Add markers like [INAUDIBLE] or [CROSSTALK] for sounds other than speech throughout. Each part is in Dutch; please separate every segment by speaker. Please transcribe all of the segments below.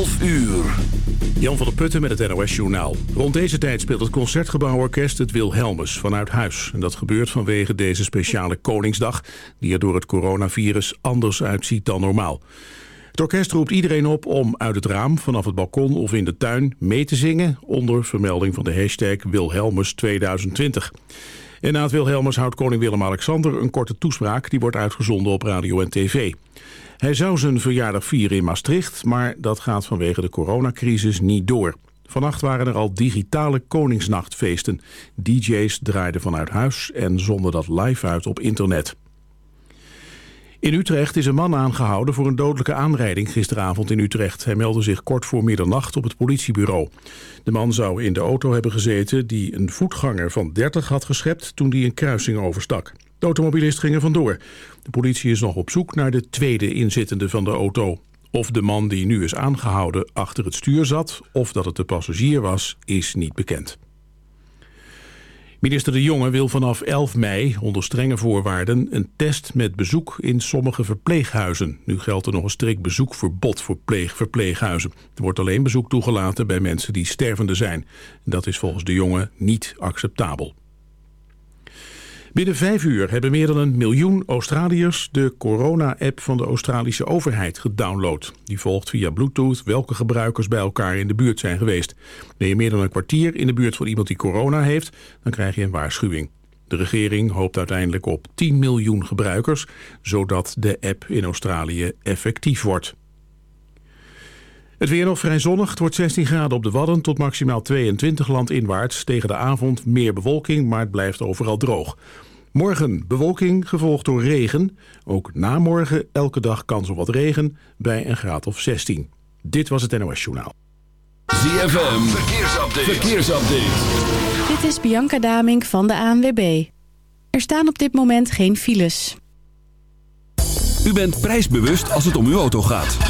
Speaker 1: 12 uur.
Speaker 2: Jan van der Putten met het NOS Journaal. Rond deze tijd speelt het Concertgebouworkest het Wilhelmus vanuit huis. En dat gebeurt vanwege deze speciale Koningsdag... die er door het coronavirus anders uitziet dan normaal. Het orkest roept iedereen op om uit het raam, vanaf het balkon of in de tuin... mee te zingen onder vermelding van de hashtag Wilhelmus 2020. En na het Wilhelmus houdt koning Willem-Alexander een korte toespraak... die wordt uitgezonden op radio en tv. Hij zou zijn verjaardag vieren in Maastricht, maar dat gaat vanwege de coronacrisis niet door. Vannacht waren er al digitale Koningsnachtfeesten. DJ's draaiden vanuit huis en zonden dat live uit op internet. In Utrecht is een man aangehouden voor een dodelijke aanrijding gisteravond in Utrecht. Hij meldde zich kort voor middernacht op het politiebureau. De man zou in de auto hebben gezeten die een voetganger van 30 had geschept toen die een kruising overstak. De automobilist ging er vandoor. De politie is nog op zoek naar de tweede inzittende van de auto. Of de man die nu is aangehouden achter het stuur zat... of dat het de passagier was, is niet bekend. Minister De Jonge wil vanaf 11 mei onder strenge voorwaarden een test met bezoek in sommige verpleeghuizen. Nu geldt er nog een strikt bezoekverbod voor verpleeghuizen. Er wordt alleen bezoek toegelaten bij mensen die stervende zijn. Dat is volgens De Jonge niet acceptabel. Binnen vijf uur hebben meer dan een miljoen Australiërs de corona-app van de Australische overheid gedownload. Die volgt via Bluetooth welke gebruikers bij elkaar in de buurt zijn geweest. Ben je meer dan een kwartier in de buurt van iemand die corona heeft, dan krijg je een waarschuwing. De regering hoopt uiteindelijk op 10 miljoen gebruikers, zodat de app in Australië effectief wordt. Het weer nog vrij zonnig. Het wordt 16 graden op de Wadden tot maximaal 22 landinwaarts. Tegen de avond meer bewolking, maar het blijft overal droog. Morgen bewolking, gevolgd door regen. Ook na morgen elke dag kans op wat regen bij een graad of 16. Dit was het NOS Journaal.
Speaker 1: ZFM, verkeersupdate. verkeersupdate.
Speaker 3: Dit is Bianca Damink van de ANWB. Er staan op dit moment geen files.
Speaker 1: U bent prijsbewust als het om uw auto gaat.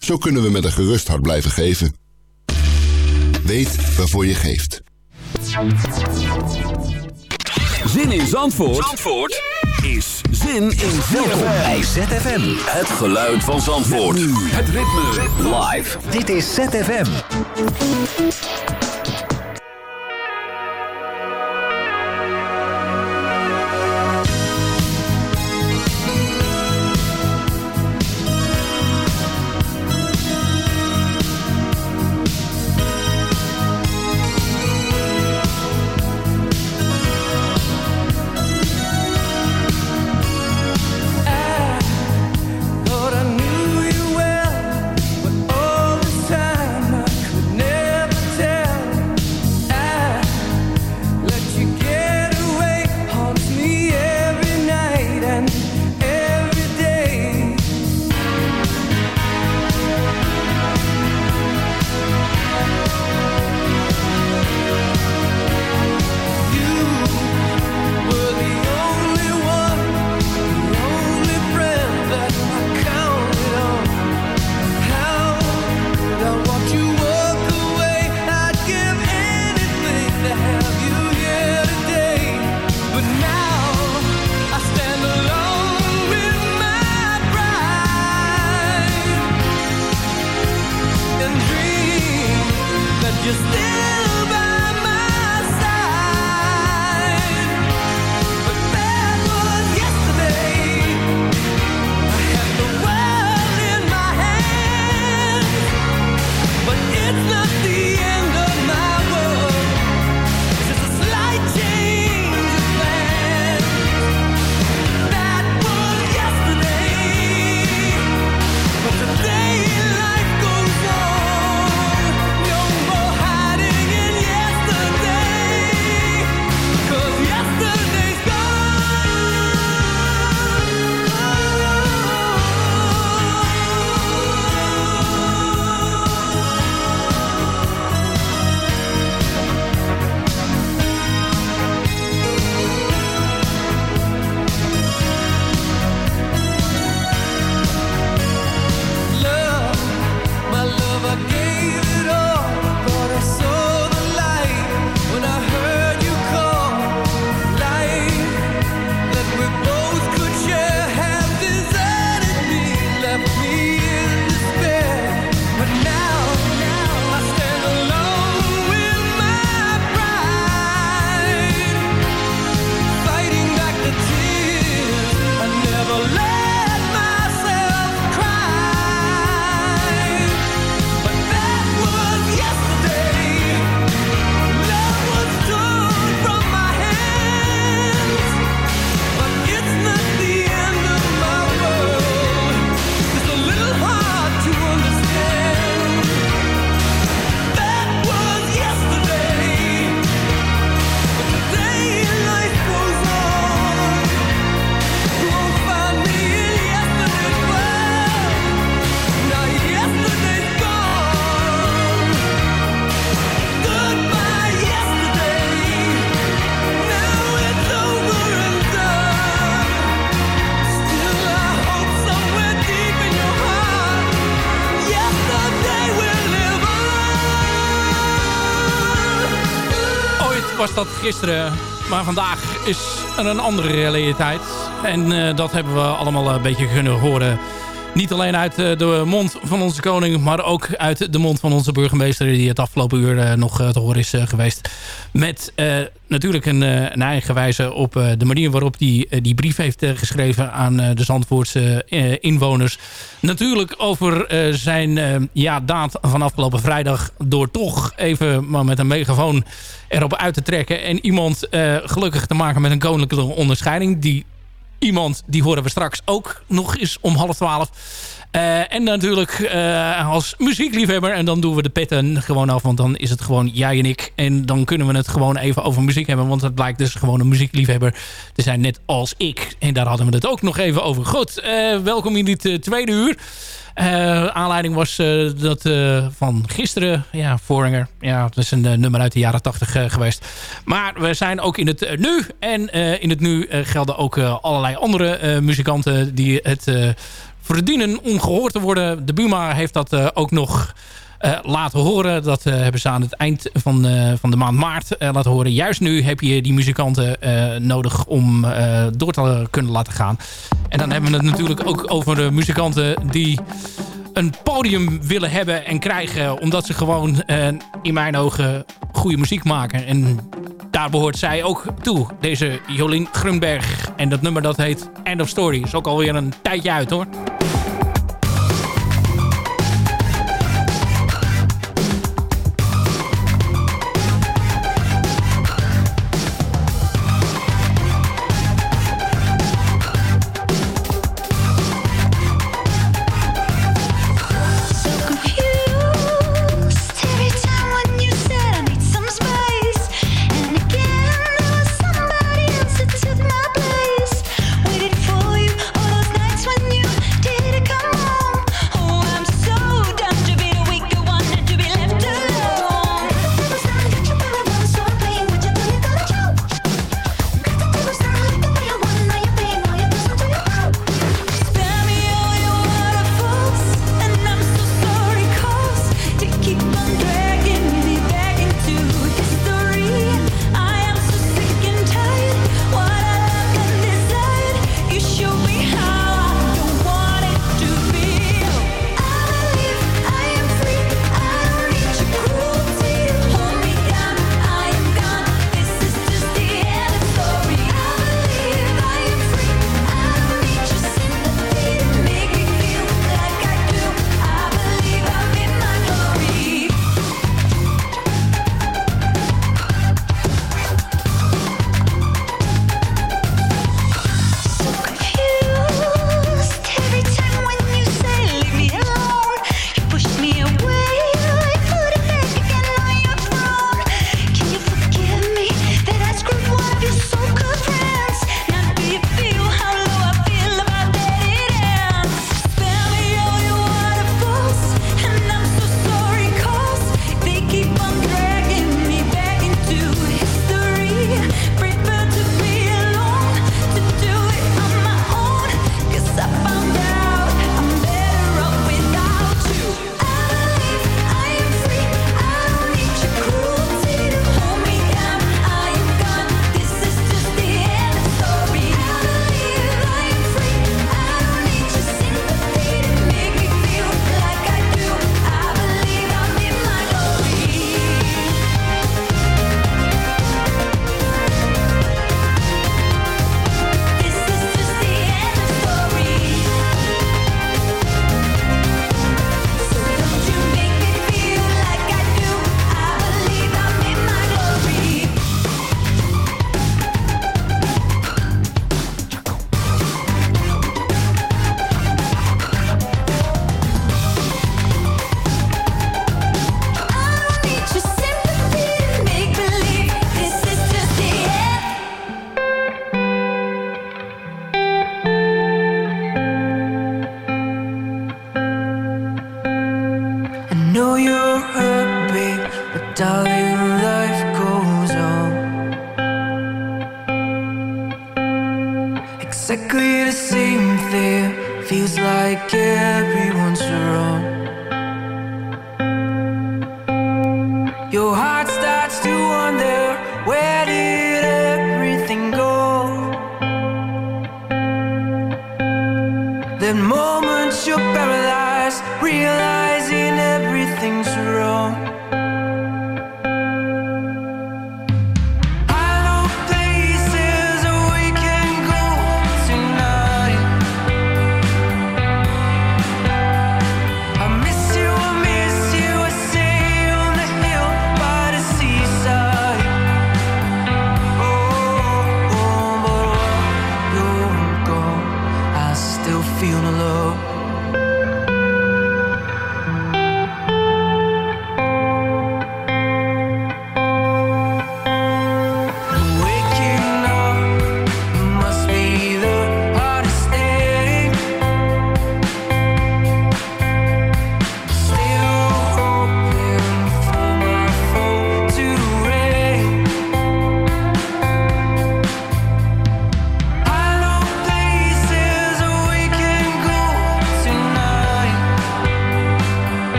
Speaker 4: Zo kunnen we met een gerust hart blijven geven. Weet waarvoor je geeft.
Speaker 1: Zin in Zandvoort, Zandvoort is zin in welkom bij ZFM. Het geluid van Zandvoort. nu het ritme, live.
Speaker 5: Dit is ZFM.
Speaker 6: Gisteren. Maar vandaag is een andere realiteit. En uh, dat hebben we allemaal een beetje kunnen horen niet alleen uit eh, de mond van onze koning... maar ook uit de mond van onze burgemeester... die het afgelopen uur eh, nog eh, te horen is geweest. Met natuurlijk een, een, eigen wijze op de manier waarop hij die, die brief heeft geschreven... aan de Zandvoortse inwoners. Natuurlijk over zijn ja, daad van afgelopen vrijdag... door toch even maar met een megafoon erop uit te trekken... en iemand gelukkig te maken met een koninklijke onderscheiding... die iemand, die horen we straks ook nog eens om half twaalf. Uh, en natuurlijk uh, als muziekliefhebber. En dan doen we de petten gewoon af. Want dan is het gewoon jij en ik. En dan kunnen we het gewoon even over muziek hebben. Want het blijkt dus gewoon een muziekliefhebber te zijn. Net als ik. En daar hadden we het ook nog even over. Goed, uh, welkom in dit tweede uur. Aanleiding was dat van gisteren. Ja, Voringer. Ja, dat is een nummer uit de jaren 80 geweest. Maar we zijn ook in het nu. En in het nu gelden ook allerlei andere muzikanten die het verdienen om gehoord te worden. De Buma heeft dat ook nog uh, laten horen. Dat uh, hebben ze aan het eind van, van de maand maart laten horen. Juist nu heb je die muzikanten nodig om door te kunnen laten gaan. En dan hebben we het natuurlijk ook over de muzikanten die een podium willen hebben en krijgen. Omdat ze gewoon in mijn ogen goede muziek maken. En daar behoort zij ook toe. Deze Jolien Grunberg. En dat nummer dat heet End of Story. Is ook alweer een tijdje uit hoor.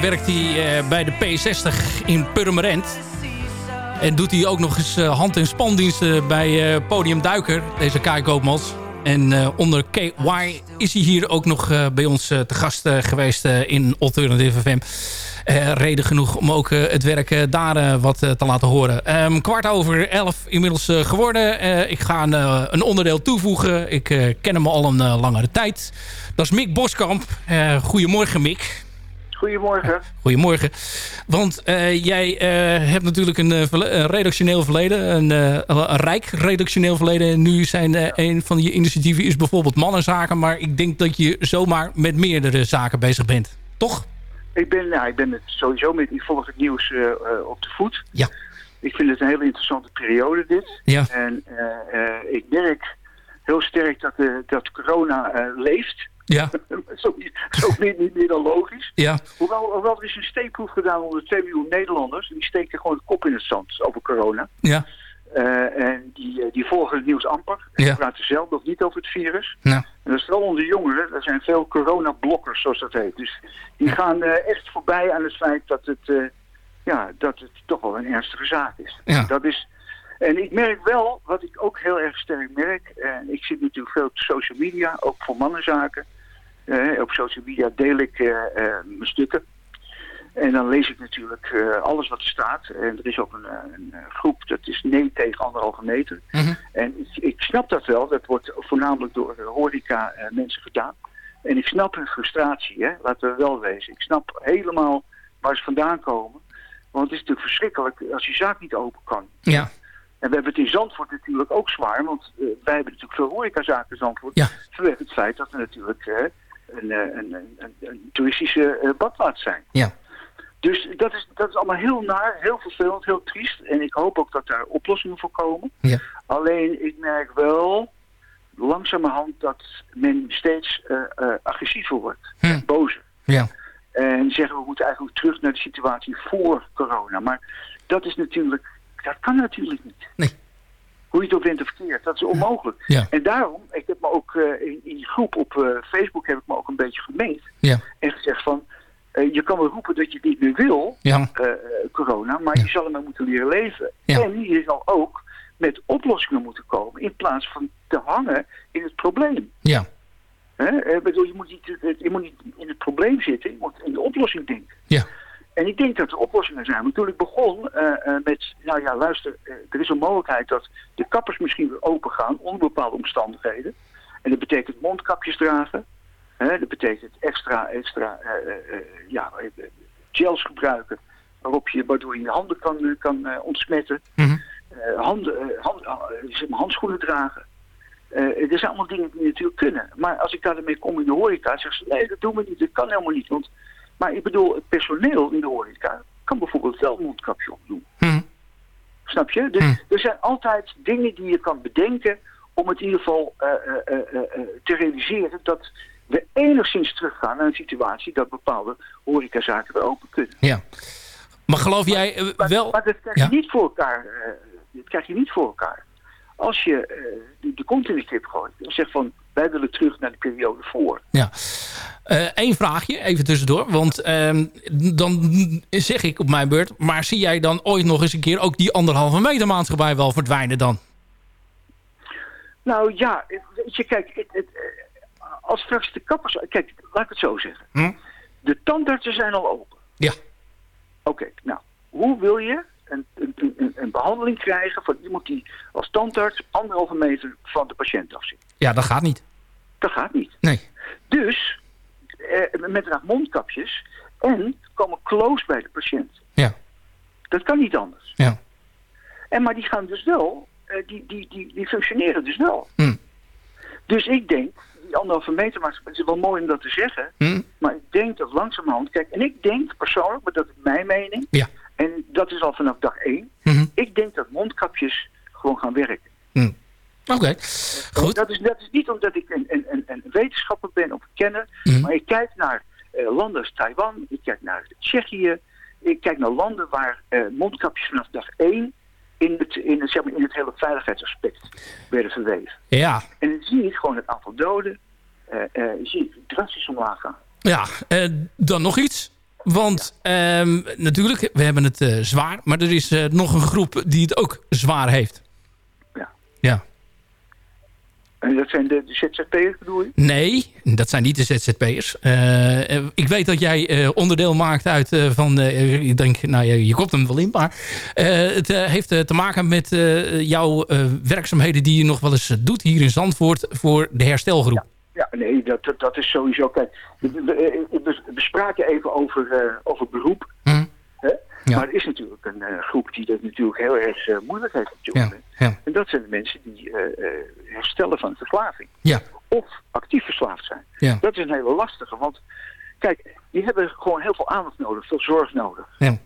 Speaker 5: Werkt hij eh, bij de P60 in Purmerend. En doet hij ook nog eens eh, hand- en spandiensten bij eh, Podium Duiker, deze Kai Koopmans. En onder KY is hij hier ook nog bij ons te gast geweest in Alternative FM. Eh, reden genoeg om ook het werk daar wat te laten horen. Ehm, kwart over elf inmiddels geworden. Ik ga een, een onderdeel toevoegen. Ik ken hem al een langere tijd. Dat is Mick Boskamp. Goedemorgen Mick.
Speaker 7: Goedemorgen.
Speaker 5: Goedemorgen. Want eh, jij eh, hebt natuurlijk een, eh, een redactioneel verleden. Een, een rijk redactioneel verleden. En nu zijn een van je initiatieven is bijvoorbeeld mannenzaken. Maar ik denk dat je zomaar met meerdere zaken bezig bent. Toch?
Speaker 7: Ik ben, nou, ik ben het sowieso met, ik volg het nieuws op de voet.
Speaker 5: Ja.
Speaker 7: Ik vind het een hele interessante periode dit.
Speaker 5: Ja.
Speaker 7: En ik merk heel sterk dat, dat corona leeft.
Speaker 5: Ja. [LAUGHS]
Speaker 7: zo, zo niet, niet meer dan logisch.
Speaker 5: Ja.
Speaker 7: Hoewel, hoewel er is een steekproef gedaan onder 2 miljoen Nederlanders. En die steken gewoon de kop in het zand over corona.
Speaker 5: Ja.
Speaker 7: Eh, en die, eh, die volgen het nieuws amper.
Speaker 5: Ja.
Speaker 7: Die praten zelf nog niet over het virus.
Speaker 5: Nou.
Speaker 7: En dat is vooral onder jongeren. Er zijn veel coronablokkers, zoals dat heet. Dus die gaan eh, echt voorbij aan het feit dat het, ja, dat het toch wel een ernstige zaak is.
Speaker 5: Ja.
Speaker 7: Dat is en ik merk wel, wat ik ook heel erg sterk merk... en ik zit natuurlijk veel op social media, ook voor mannenzaken. Op social media deel ik eh, eh, mijn stukken. En dan lees ik natuurlijk eh, alles wat er staat. En er is ook een, een groep, dat is nee tegen anderhalve meter. En ik, ik snap dat wel. Dat wordt voornamelijk door horeca mensen gedaan. En ik snap hun frustratie, hè? laten we wel wezen. Ik snap helemaal waar ze vandaan komen. Want het is natuurlijk verschrikkelijk als je zaak niet open kan.
Speaker 5: Ja.
Speaker 7: En we hebben het in Zandvoort natuurlijk ook zwaar. Want wij hebben natuurlijk veel horecazaken in Zandvoort.
Speaker 5: Ja.
Speaker 7: Vanwege het feit dat er natuurlijk een, eh, een, een, een, een toeristische eh, badplaats zijn.
Speaker 5: Ja.
Speaker 7: Dus dat is, dat is allemaal heel naar, heel vervelend, heel triest. En ik hoop ook dat daar oplossingen voor komen.
Speaker 5: Ja.
Speaker 7: Alleen ik merk wel langzamerhand dat men steeds eh, agressiever wordt. En bozer.
Speaker 5: Ja.
Speaker 7: En zeggen we moeten eigenlijk terug naar de situatie voor corona. Maar dat is natuurlijk, dat kan natuurlijk niet.
Speaker 5: Nee.
Speaker 7: Hoe je het ook bent of verkeerd, dat is onmogelijk.
Speaker 5: Ja.
Speaker 7: En daarom, ik heb me ook eh, in, in die groep op eh, Facebook heb ik me ook een beetje gemengd.
Speaker 5: Ja.
Speaker 7: En gezegd van, eh, je kan wel roepen dat je het niet meer wil,
Speaker 5: Ja.
Speaker 7: corona, maar je zal ermee moeten leren leven. En je zal ook met oplossingen moeten komen in plaats van te hangen in het probleem.
Speaker 5: Ja.
Speaker 7: Hè? Bedoel, je, moet niet, je moet niet in het probleem zitten, je moet in de oplossing denken.
Speaker 5: Ja.
Speaker 7: En ik denk dat er oplossingen zijn. Want toen ik begon eh, eh, met, nou ja, luister, eh, er is een mogelijkheid dat de kappers misschien weer open gaan onder bepaalde omstandigheden. En dat betekent mondkapjes dragen. Hè, dat betekent extra, extra ja, gels gebruiken. Waarop je, waardoor je je handen kan, kan ontsmetten.
Speaker 5: Mhm.
Speaker 7: Handen, hand, zeg maar handschoenen dragen. Eh, er zijn allemaal dingen die natuurlijk kunnen. Maar als ik daarmee kom in de horeca, zeggen ze, nee, dat doen we niet, dat kan helemaal niet. Want, maar ik bedoel, het personeel in de horeca kan bijvoorbeeld wel een mondkapje opdoen.
Speaker 5: Mhm.
Speaker 7: Snap je? Dus
Speaker 5: Hm.
Speaker 7: er zijn altijd dingen die je kan bedenken om het in ieder geval eh, eh, eh, te realiseren dat we enigszins teruggaan naar een situatie dat bepaalde horecazaken weer open kunnen.
Speaker 5: Ja. Maar geloof jij
Speaker 7: Maar,
Speaker 5: wel...
Speaker 7: maar dat krijg
Speaker 5: Ja.
Speaker 7: je niet voor elkaar. dat krijg je niet voor elkaar. Als je de, de kont in de kip gooit en zegt van wij willen terug naar de periode voor.
Speaker 5: Ja. Eén vraagje, even tussendoor. Want ehm, dan zeg ik op mijn beurt... maar zie jij dan ooit nog eens een keer... ook die anderhalve meter maatschappij wel verdwijnen dan?
Speaker 7: Nou ja, weet je, kijk, het, het, eh, als straks de kappers... Kijk, laat ik het zo zeggen.
Speaker 5: Hm?
Speaker 7: De tandartsen zijn al open.
Speaker 5: Ja.
Speaker 7: Oké, nou, hoe wil je een, een, een, een behandeling krijgen van iemand die als tandarts anderhalve meter van de patiënt af zit?
Speaker 5: Ja, dat gaat niet.
Speaker 7: Dat gaat niet.
Speaker 5: Nee.
Speaker 7: Dus, eh, met inderdaad mondkapjes en komen close bij de patiënt.
Speaker 5: Ja.
Speaker 7: Dat kan niet anders.
Speaker 5: Ja.
Speaker 7: En maar die gaan dus wel, eh, die, die, die, die functioneren dus wel.
Speaker 5: Hm.
Speaker 7: Dus ik denk, die anderhalve meter, maar het is wel mooi om dat te zeggen.
Speaker 5: Hm?
Speaker 7: Maar ik denk dat langzamerhand, kijk, en ik denk persoonlijk, maar dat is mijn mening.
Speaker 5: Ja.
Speaker 7: En dat is al vanaf dag één.
Speaker 5: Mhm.
Speaker 7: Ik denk dat mondkapjes gewoon gaan werken.
Speaker 5: Hm. Oké, goed.
Speaker 7: Dat is, dat is niet omdat ik een, een, een, een wetenschapper ben of kenner.
Speaker 5: Mhm.
Speaker 7: Maar ik kijk naar eh, landen als Taiwan. Ik kijk naar Tsjechië. Ik kijk naar landen waar eh, mondkapjes vanaf dag één in het, in, het, zeg maar, in het hele veiligheidsaspect werden verweven.
Speaker 5: Ja,
Speaker 7: En dan zie je gewoon het aantal doden eh, zie je drastisch omlaag gaan.
Speaker 5: ja dan nog iets. Want ehm, natuurlijk, we hebben het eh, zwaar. Maar er is eh, nog een groep die het ook zwaar heeft.
Speaker 7: Ja.
Speaker 5: Ja.
Speaker 7: En dat zijn de, de ZZP'ers bedoel je?
Speaker 5: Nee, dat zijn niet de ZZP'ers. Eh, ik weet dat jij onderdeel maakt uit van... ik denk, nou ja, je kopt hem wel in. Maar het heeft te maken met jouw werkzaamheden... die je nog wel eens doet hier in Zandvoort... voor de herstelgroep.
Speaker 7: Ja, nee, dat, dat, dat is sowieso... Kijk, we, we- spraken even over, eh, over beroep.
Speaker 5: Hm.
Speaker 7: Hè?
Speaker 5: Ja.
Speaker 7: Maar er is natuurlijk een eh, groep die dat natuurlijk heel erg eh, moeilijk heeft op dit
Speaker 5: Ja,
Speaker 7: moment.
Speaker 5: ja.
Speaker 7: En dat zijn de mensen die herstellen van verslaving.
Speaker 5: Ja.
Speaker 7: Of actief verslaafd zijn.
Speaker 5: Ja.
Speaker 7: Dat is een hele lastige, want kijk, die hebben gewoon heel veel aandacht nodig, veel zorg nodig.
Speaker 5: Ja.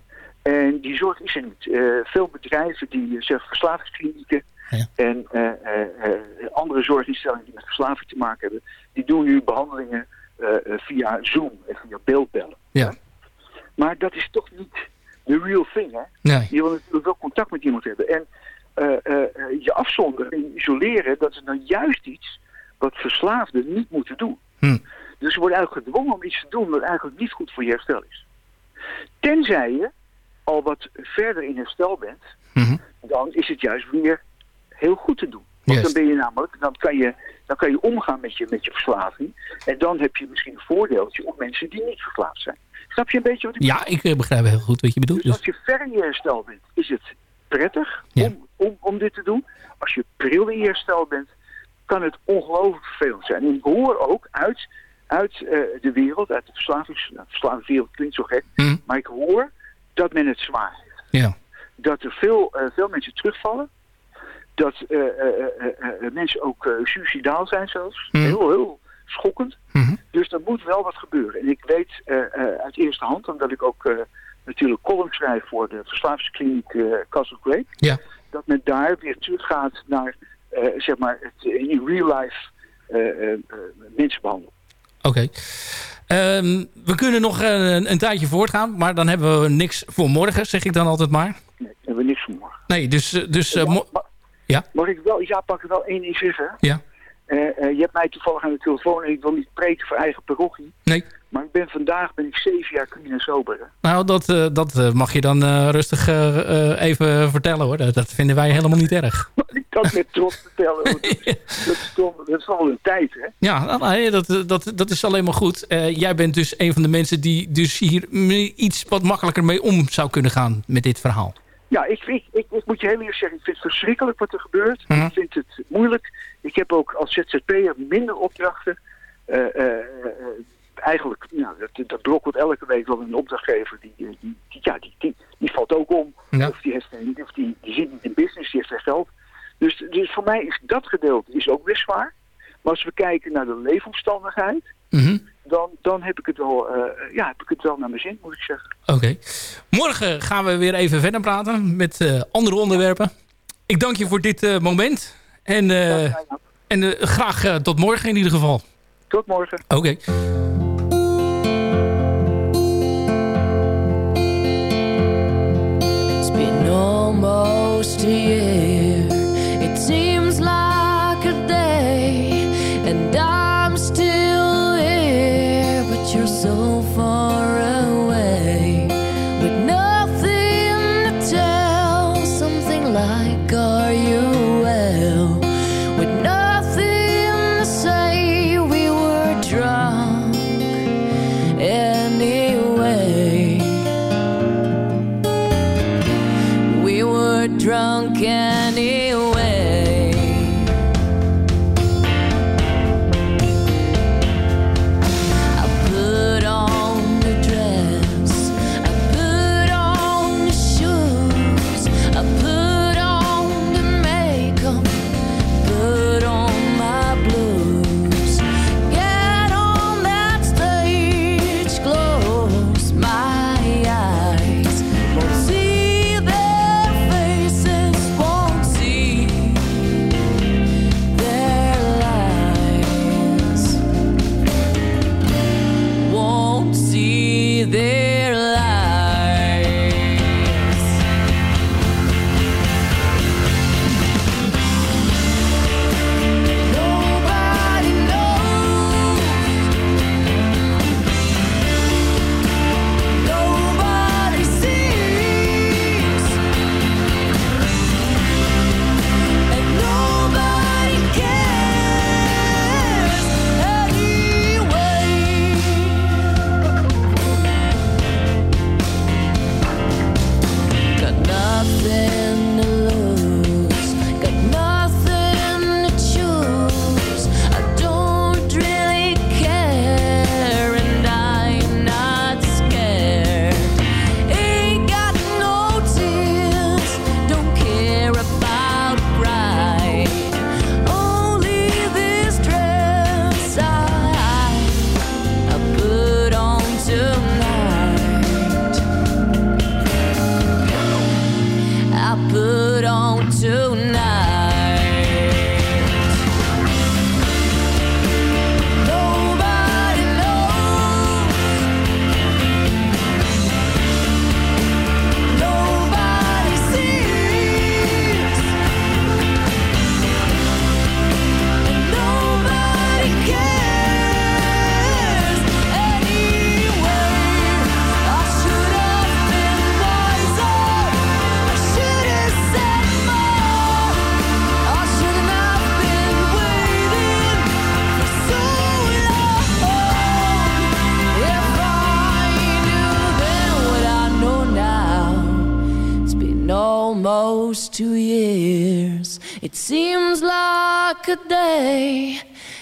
Speaker 7: En die zorg is er niet. Veel bedrijven die zeggen verslavingsklinieken
Speaker 5: Ja.
Speaker 7: en eh, eh, eh, andere zorginstellingen die met verslaving te maken hebben, die doen nu behandelingen eh, eh, via Zoom en via beeldbellen.
Speaker 5: Ja.
Speaker 7: Maar dat is toch niet de real thing, hè?
Speaker 5: Nee.
Speaker 7: Je wil natuurlijk wel contact met iemand hebben. En je afzonderen en isoleren, dat is nou juist iets wat verslaafden niet moeten doen.
Speaker 5: Hm.
Speaker 7: Dus ze worden eigenlijk gedwongen om iets te doen wat eigenlijk niet goed voor je herstel is. Tenzij je al wat verder in herstel bent,
Speaker 5: Mhm.
Speaker 7: dan is het juist weer heel goed te doen. Want dan ben je namelijk, dan kan je, dan kan je omgaan met je, met je verslaving. En dan heb je misschien een voordeeltje op mensen die niet verslaafd zijn. Snap je een beetje wat ik
Speaker 5: Ja, ik eh, begrijp heel goed wat je bedoelt.
Speaker 7: dus
Speaker 5: Dus,
Speaker 7: als je ver in je herstel bent, is het prettig
Speaker 5: Ja.
Speaker 7: om, om, om dit te doen. Als je pril in je herstel bent, kan het ongelooflijk vervelend zijn. En ik hoor ook uit, uit eh, de wereld, uit de verslavings, nou, verslavingswereld klinkt zo gek,
Speaker 5: Hm.
Speaker 7: maar ik hoor dat men het zwaar heeft.
Speaker 5: ja.
Speaker 7: Dat er veel, eh, veel mensen terugvallen. Dat eh, eh, eh, mensen ook suicidaal zijn zelfs.
Speaker 5: Hm.
Speaker 7: Heel, heel schokkend.
Speaker 5: Mhm.
Speaker 7: Dus er moet wel wat gebeuren. En ik weet uit eerste hand, omdat ik ook natuurlijk column schrijf voor de verslavingskliniek eh Castle Great,
Speaker 5: Ja.
Speaker 7: dat men daar weer teruggaat naar zeg maar het in real life mensen behandelen.
Speaker 5: Oké. Ehm, we kunnen nog een, een tijdje voortgaan, maar dan hebben we niks voor morgen, zeg ik dan altijd maar.
Speaker 7: Nee, hebben we niks voor morgen.
Speaker 5: Nee, dus... dus Ja?
Speaker 7: Mag ik wel, ja, pak ik wel één ding zeggen?
Speaker 5: ja?
Speaker 7: Eh, eh, je hebt mij toevallig aan de telefoon en ik wil niet preken voor eigen parochie.
Speaker 5: Nee?
Speaker 7: Maar ik ben vandaag ben ik zeven jaar clean en sober. hè.
Speaker 5: Nou, dat, eh, dat mag je dan rustig even vertellen hoor. Dat, dat vinden wij helemaal niet erg. [LAUGHS]
Speaker 7: Ik kan het met trots vertellen. [LAUGHS] Dat, is- dat, is toch- dat is wel een tijd, hè?
Speaker 5: Ja, nou, dat, dat, dat is alleen maar goed. Jij bent dus een van de mensen die dus hier iets wat makkelijker mee om zou kunnen gaan met dit verhaal.
Speaker 7: Ja, ik, ik, ik, ik moet je heel eerlijk zeggen, ik vind het verschrikkelijk wat er gebeurt.
Speaker 5: Mhm.
Speaker 7: Ik vind het moeilijk. Ik heb ook als ZZP'er minder opdrachten. Eh, eh, eh, eigenlijk, dat, dat brokkelt elke week wel een opdrachtgever. Die, die, ja, die, die, die valt ook om.
Speaker 5: Ja.
Speaker 7: Of, die, heeft, of die, die zit niet in business, die heeft geen geld. Dus, dus voor mij is dat gedeelte is ook weer zwaar. Maar als we kijken naar de leefomstandigheid,
Speaker 5: Mhm.
Speaker 7: dan, dan heb, ik het wel, eh, ja, heb ik het wel naar mijn zin, moet ik zeggen.
Speaker 5: Oké. Morgen gaan we weer even verder praten met eh, andere onderwerpen. Ik dank je voor dit eh, moment. En, eh, en eh, graag tot morgen in ieder geval.
Speaker 7: Tot morgen.
Speaker 5: Oké.
Speaker 8: It's been almost a year. again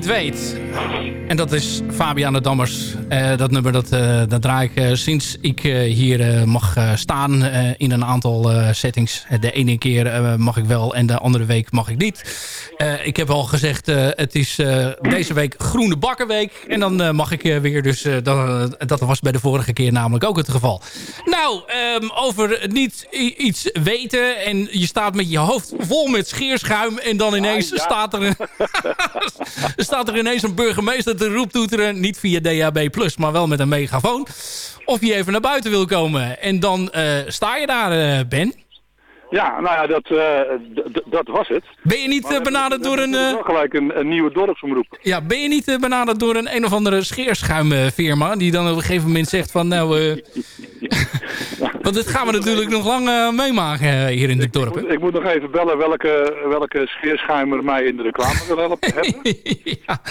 Speaker 5: Het weet. En dat is Fabian de Dammers. Eh, dat nummer dat, eh, dat draai ik eh, sinds ik hier mag staan in een aantal settings. De ene keer mag ik wel en de andere week mag ik niet. Ik heb al gezegd, het is deze week Groene Bakkenweek. En dan mag ik weer, dus dat, dat was bij de vorige keer namelijk ook het geval. Nou, ehm, over niet iets weten en je staat met je hoofd vol met scheerschuim... en dan ineens staat, er, [LAUGHS] [LAUGHS] staat er ineens een burgemeester te roeptoeteren... niet via DHB+, maar wel met een megafoon... of je even naar buiten wil komen. En dan eh, sta je daar, eh, Ben.
Speaker 9: Ja, nou ja, dat, eh, dat was het.
Speaker 5: Ben je niet eh, benaderd door een...
Speaker 9: Wel gelijk een, een nieuwe dorpsomroep.
Speaker 5: Ja, ben je niet benaderd door een een of andere scheerschuimfirma... die dan op een gegeven moment zegt van... nou, [LAUGHS] Want dit gaan we natuurlijk nog lang meemaken hier in dit dorp.
Speaker 9: Ik moet nog even bellen welke, welke scheerschuimer mij in de reclame wil helpen. [LAUGHS] hebben.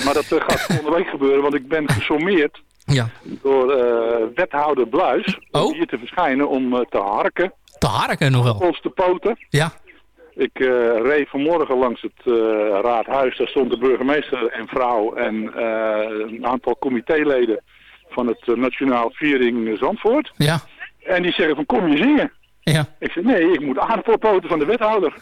Speaker 9: Maar dat gaat volgende week gebeuren, want ik ben gesommeerd
Speaker 5: Ja.
Speaker 9: door wethouder Bluis
Speaker 5: Oh.
Speaker 9: hier te verschijnen om te harken.
Speaker 5: Te harken nog wel.
Speaker 9: Ons te poten.
Speaker 5: Ja.
Speaker 9: Ik eh, reed vanmorgen langs het eh, raadhuis. Daar stond de burgemeester en vrouw en eh, een aantal comitéleden van het Nationaal Viering Zandvoort.
Speaker 5: Ja.
Speaker 9: En die zeggen van kom je zingen?
Speaker 5: Ja.
Speaker 9: Ik zeg nee, ik moet aardappelpoten van de wethouder.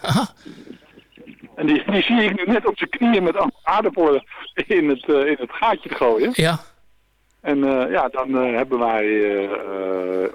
Speaker 9: En die, die zie ik nu net op zijn knieën met aardappelen in het, in het gaatje gooien.
Speaker 5: Ja.
Speaker 9: En eh, ja, dan eh, hebben wij eh,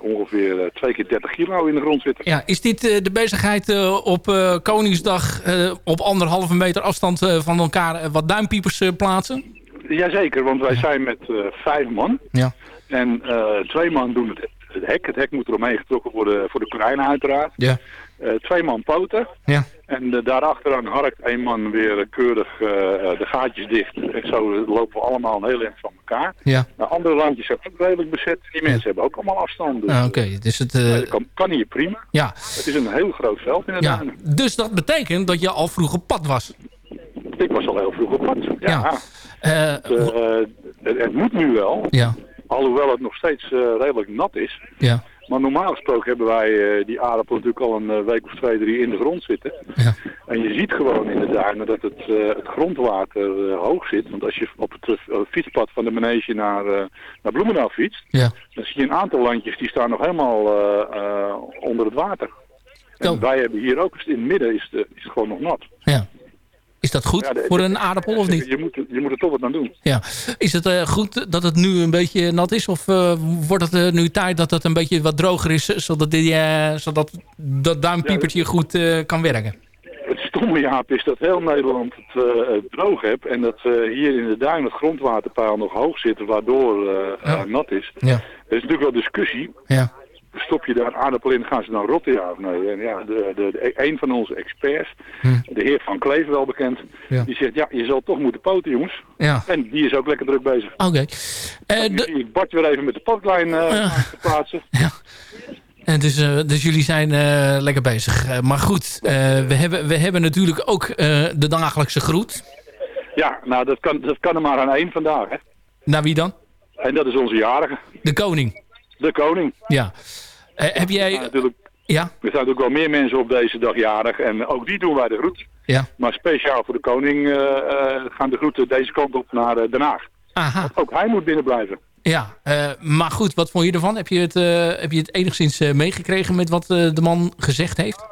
Speaker 9: ongeveer twee keer 30 kilo in de grond zitten.
Speaker 5: Ja, is dit de bezigheid op Koningsdag op anderhalve meter afstand van elkaar wat duimpiepers plaatsen?
Speaker 9: Jazeker, want wij zijn met vijf man.
Speaker 5: Ja.
Speaker 9: En twee man doen het, het hek. Het hek moet eromheen getrokken worden voor de konijnen uiteraard.
Speaker 5: Ja.
Speaker 9: Eh, twee man poten.
Speaker 5: Ja.
Speaker 9: En uh, daarachteraan harkt één man weer keurig eh, eh, de gaatjes dicht. En zo lopen we allemaal een heel eind van elkaar.
Speaker 5: Ja.
Speaker 9: Nou, andere landjes zijn ook redelijk bezet. Die mensen hebben ook allemaal afstand. Dus,
Speaker 5: Ah, Oké, dus het...
Speaker 9: nee, kan, kan hier prima.
Speaker 5: ja.
Speaker 9: Het is een heel groot veld in de
Speaker 5: ja. Dus dat betekent dat je al vroeg op pad was.
Speaker 9: Ik was al heel vroeg op pad. Ja.
Speaker 5: Ja.
Speaker 9: Het, eh, het, het moet nu wel.
Speaker 5: Ja.
Speaker 9: Alhoewel het nog steeds eh, redelijk nat is.
Speaker 5: Ja.
Speaker 9: Maar normaal gesproken hebben wij eh, die aardappel natuurlijk al een eh, week of twee, drie in de grond zitten.
Speaker 5: Ja.
Speaker 9: En je ziet gewoon in de duinen dat het, het grondwater hoog zit. Want als je op het fietspad van de manege naar, naar Bloemendaal fietst,
Speaker 5: Ja.
Speaker 9: dan zie je een aantal landjes die staan nog helemaal onder het water. En
Speaker 5: Oh.
Speaker 9: wij hebben hier ook, in het midden is, de, is het gewoon nog nat.
Speaker 5: Ja. Is dat goed
Speaker 9: Ja, de-
Speaker 5: voor een aardappel of niet?
Speaker 9: Je moet, je moet er toch wat aan doen.
Speaker 5: Ja. Is het eh, goed dat het nu een beetje nat is? Of eh, wordt het eh, nu tijd dat het een beetje wat droger is... zodat, die, zodat dat duimpiepertje goed kan werken?
Speaker 9: Het stomme Jaap is dat heel Nederland het droog hebt en dat hier in de duin het grondwaterpeil nog hoog zit, waardoor eh, nat is.
Speaker 5: Ja.
Speaker 9: Er is natuurlijk wel discussie.
Speaker 5: Ja.
Speaker 9: Stop je daar een aardappel in, gaan ze dan rotten ja of nee? En ja, de, de, de- een van onze experts, de heer Van Kleef wel bekend,
Speaker 5: Hm. Ja.
Speaker 9: die zegt ja, je zal toch moeten poten jongens.
Speaker 5: Ja.
Speaker 9: En die is ook lekker druk bezig.
Speaker 5: Oké. Eh,
Speaker 9: Nu zie ik Bart weer even met de potlijn eh plaatsen.
Speaker 5: En dus, eh, dus jullie zijn eh, lekker bezig. Eh, maar goed, eh, we, hebben, we hebben natuurlijk ook eh, de dagelijkse groet.
Speaker 9: Ja, nou dat kan, dat kan er maar aan één vandaag. Hè.
Speaker 5: Naar wie dan?
Speaker 9: En dat is onze jarige.
Speaker 5: De koning.
Speaker 9: De koning.
Speaker 5: Ja. Eh, heb jij...
Speaker 9: natuurlijk,
Speaker 5: ja?
Speaker 9: Er zijn natuurlijk wel meer mensen op deze dag jarig en ook die doen wij de groet.
Speaker 5: Ja.
Speaker 9: Maar speciaal voor de koning eh, eh, gaan de groeten deze kant op naar Den Haag.
Speaker 5: Aha.
Speaker 9: Ook hij moet binnen blijven.
Speaker 5: Ja, maar goed, wat vond je ervan? Heb je het, heb je het enigszins meegekregen met wat de man gezegd heeft?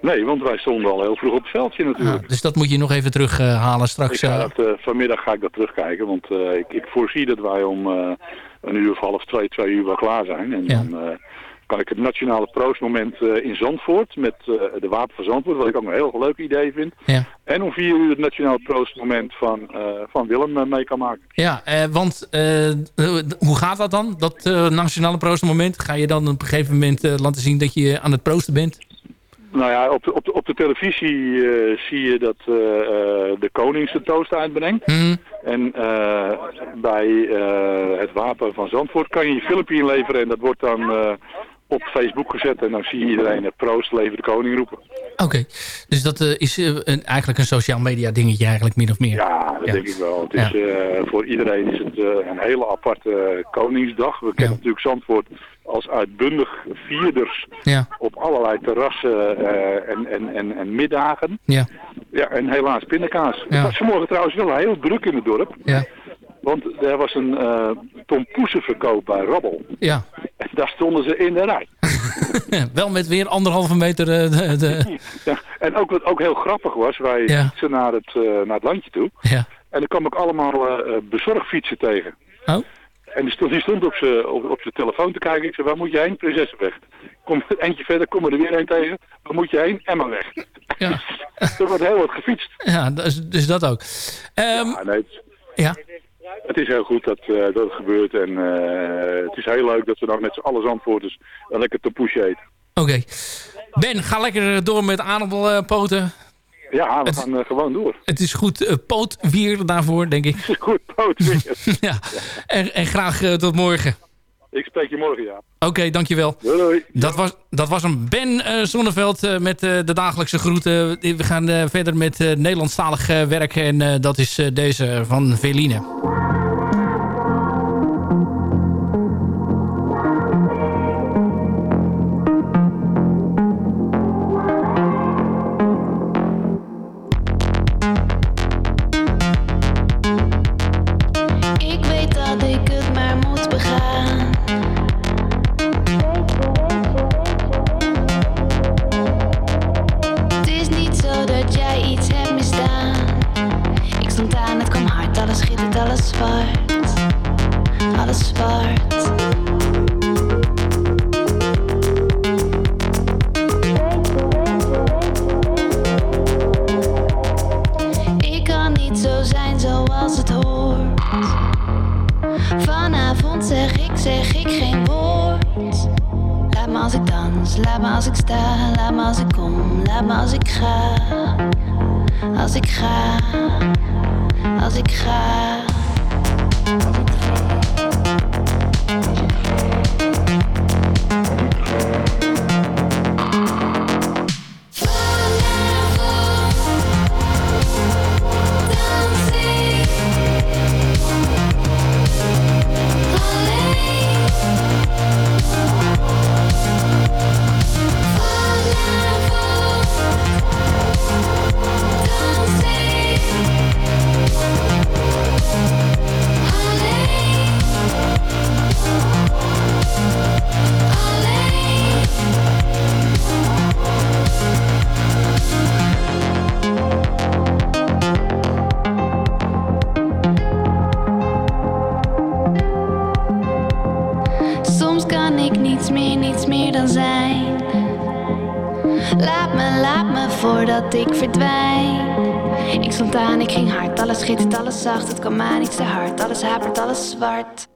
Speaker 9: Nee, want wij stonden al heel vroeg op het veldje natuurlijk.
Speaker 5: Ah, dus dat moet je nog even terughalen straks.
Speaker 9: Ik ga dat, vanmiddag ga ik dat terugkijken, want ik, ik voorzie dat wij om een uur of half twee, twee uur wel klaar zijn. En dan kan ik het nationale proostmoment eh, in Zandvoort met eh, de Wapen van Zandvoort, wat ik ook een heel leuk idee vind.
Speaker 5: Ja.
Speaker 9: En om vier uur het nationale proostmoment van, eh, van Willem mee kan maken.
Speaker 5: Ja, want hoe gaat dat dan? Dat nationale proostenmoment? Ga je dan op een gegeven moment laten zien dat je aan het proosten bent?
Speaker 9: Nou ja, op de, op de, op de televisie zie je dat de koning zijn toast uitbrengt.
Speaker 5: Mhm.
Speaker 9: En bij het wapen van Zandvoort kan je je filmpje inleveren en dat wordt dan op Facebook gezet. En dan zie je iedereen het proost, leven de koning roepen.
Speaker 5: Oké, dus dat eh, is eh, een, eigenlijk een sociaal media dingetje eigenlijk min of meer.
Speaker 9: Ja, dat
Speaker 5: Ja.
Speaker 9: denk ik wel. Het is, eh, voor iedereen is het eh, een hele aparte Koningsdag. We kennen natuurlijk Zandvoort als uitbundig vierders
Speaker 5: Ja.
Speaker 9: op allerlei terrassen eh, en, en, en, en middagen.
Speaker 5: Ja.
Speaker 9: Ja, en helaas pindakaas. Het was vanmorgen trouwens wel heel druk in het dorp.
Speaker 5: Ja.
Speaker 9: Want er was een eh tompoesenverkoop bij Rabbel.
Speaker 5: Ja.
Speaker 9: En daar stonden ze in de rij. [LAUGHS]
Speaker 5: Wel met weer anderhalve meter eh, de, de, [LAUGHS]
Speaker 9: Ja, en ook wat ook heel grappig was, wij
Speaker 5: Ja.
Speaker 9: fietsen naar het, eh, naar het landje toe.
Speaker 5: Ja.
Speaker 9: En dan kwam ik allemaal bezorgfietsen tegen.
Speaker 5: Oh.
Speaker 9: En die stond, die stond op zijn op, op zijn telefoon te kijken. Ik zei, waar moet je heen? Prinsessenweg. Kom eentje verder, kom er weer een tegen. Waar moet je heen? Emmerweg.
Speaker 5: Ja. [LAUGHS]
Speaker 9: er wordt heel wat gefietst.
Speaker 5: Ja, dus, dus dat ook. Ehm,
Speaker 9: Ja, nee,
Speaker 5: ja.
Speaker 9: Het is heel goed dat, eh, dat het gebeurt. En eh, het is heel leuk dat we dan met z'n allen Zandvoorters lekker tompoesje eten.
Speaker 5: Oké. Ben, ga lekker door met aardappelpoten.
Speaker 9: Ja, we gaan eh, gewoon door.
Speaker 5: Het is goed pootwier daarvoor, denk ik. [LAUGHS]
Speaker 9: Goed pootwier. [LAUGHS]
Speaker 5: ja. En, en graag tot morgen.
Speaker 9: Ik spreek je morgen, ja.
Speaker 5: Oké, okay, dankjewel.
Speaker 9: Doei, doei.
Speaker 5: Dat was, dat was een Ben uh, Zonneveld uh, met uh, de dagelijkse groeten. We gaan verder met Nederlandstalig werk. En dat is deze van Veline.
Speaker 6: Ik ging hard, alles schittert, alles zacht. Het kwam aan, iets te hard, alles hapert, alles zwart.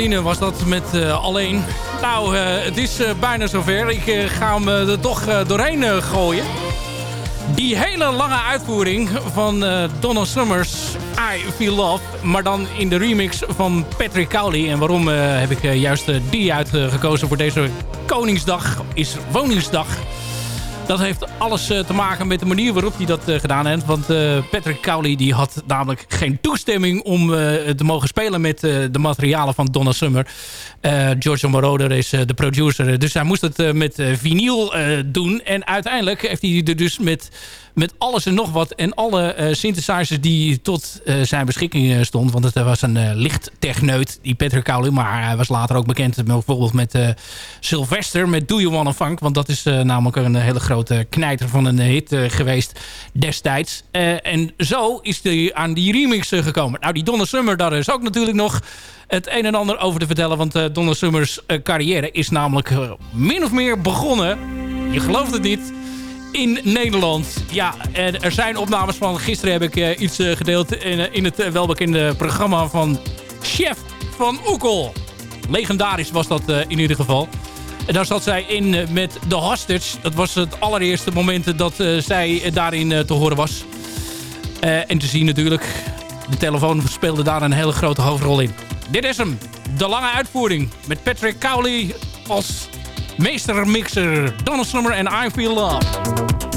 Speaker 5: Was dat met uh, alleen. Nou, uh, het is uh, bijna zover. Ik ga hem er toch doorheen gooien. Die hele lange uitvoering van eh Donna Summers, I Feel Love. Maar dan in de remix van Patrick Cowley. En waarom eh, heb ik eh, juist eh, die uitgekozen voor deze Koningsdag, is Woningsdag. Dat heeft alles eh, te maken met de manier waarop hij dat eh, gedaan heeft. Want eh, Patrick Cowley die had namelijk geen toestemming om te mogen spelen met de materialen van Donna Summer. Giorgio Moroder is de producer. Dus hij moest het met vinyl doen. En uiteindelijk heeft hij er dus met, met alles en nog wat... en alle eh, synthesizers die tot eh, zijn beschikking eh, stond... want het was een eh, lichttechneut, die Patrick Cowley... maar hij was later ook bekend bijvoorbeeld met Sylvester... met Do You Wanna Funk, want dat is namelijk een hele grote knijter van een hit geweest destijds. En zo is hij aan die remix gekomen. Nou, die Donna Summer, daar is ook natuurlijk nog het een en ander over te vertellen. Want Donna Summers carrière is namelijk min of meer begonnen. Je gelooft het niet. In Nederland. Ja, en er zijn opnames van. Gisteren heb ik eh, iets eh, gedeeld in, eh, in het welbekende programma van Chef van Oekel. Legendarisch was dat in ieder geval. En daar zat zij in met The Hostage. Dat was het allereerste moment dat zij daarin te horen was. En te zien natuurlijk. De telefoon speelde daar een hele grote hoofdrol in. Dit is hem. De lange uitvoering. Met Patrick Cowley als meestermixer. Donald Summer en I Feel Love.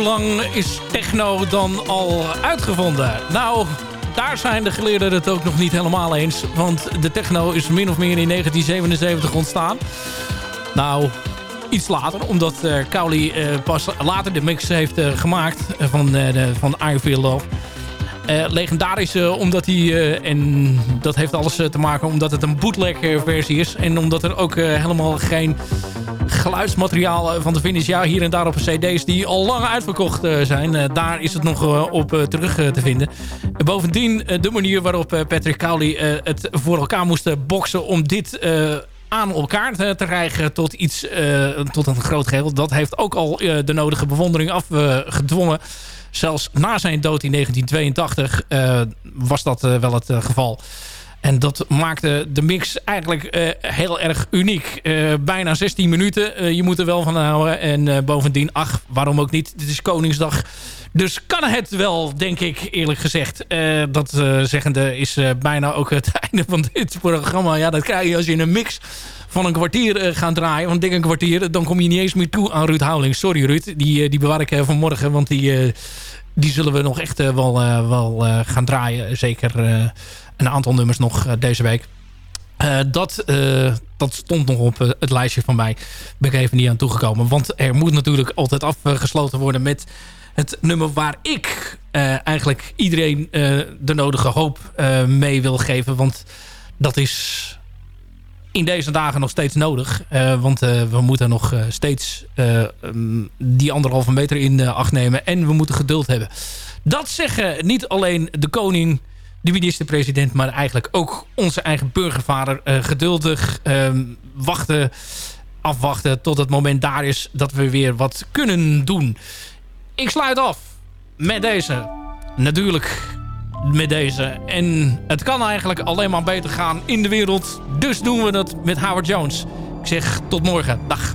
Speaker 5: Hoe lang is techno dan al uitgevonden? Nou, daar zijn de geleerden het ook nog niet helemaal eens. Want de techno is min of meer in 1977 ontstaan. Nou, iets later, omdat uh, Cowley uh, pas later de mix heeft uh, gemaakt van, de, van I Feel Love. Legendarisch omdat hij, en dat heeft alles te maken omdat het een bootleg versie is. En omdat er ook helemaal geen geluidsmateriaal van te vinden is. Ja, hier en daar op cd's die al lang uitverkocht zijn. daar is het nog op terug te vinden. En bovendien de manier waarop Patrick Cowley het voor elkaar moest boksen om dit aan elkaar te, krijgen tot iets, tot een groot geheel. Dat heeft ook al de nodige bewondering afgedwongen. Zelfs na zijn dood in 1982 uh, was dat wel het geval. En dat maakte de mix eigenlijk heel erg uniek. bijna 16 minuten. je moet er wel van houden. En bovendien, ach, waarom ook niet? Dit is Koningsdag. Dus kan het wel, denk ik, eerlijk gezegd. dat zeggende is bijna ook het [LAUGHS] einde van dit programma. Ja, dat krijg je als je in een mix van een kwartier gaan draaien. Want denk een kwartier, dan kom je niet eens meer toe aan Ruud Houweling. Sorry Ruud, die, die bewaar ik vanmorgen. Want die, die zullen we nog echt wel, wel gaan draaien. Zeker een aantal nummers nog deze week. dat, dat stond nog op het lijstje van mij. Ben ik even niet aan toegekomen. Want er moet natuurlijk altijd afgesloten worden met het nummer waar ik eigenlijk iedereen de nodige hoop mee wil geven. Want dat is in deze dagen nog steeds nodig. Want we moeten nog steeds um, die anderhalve meter in acht nemen. En we moeten geduld hebben. Dat zeggen niet alleen de koning, de minister-president... maar eigenlijk ook onze eigen burgervader. geduldig ehm, wachten, afwachten tot het moment daar is... dat we weer wat kunnen doen. Ik sluit af met deze. Natuurlijk met deze. En het kan eigenlijk alleen maar beter gaan in de wereld. Dus doen we dat met Howard Jones. Ik zeg tot morgen. Dag.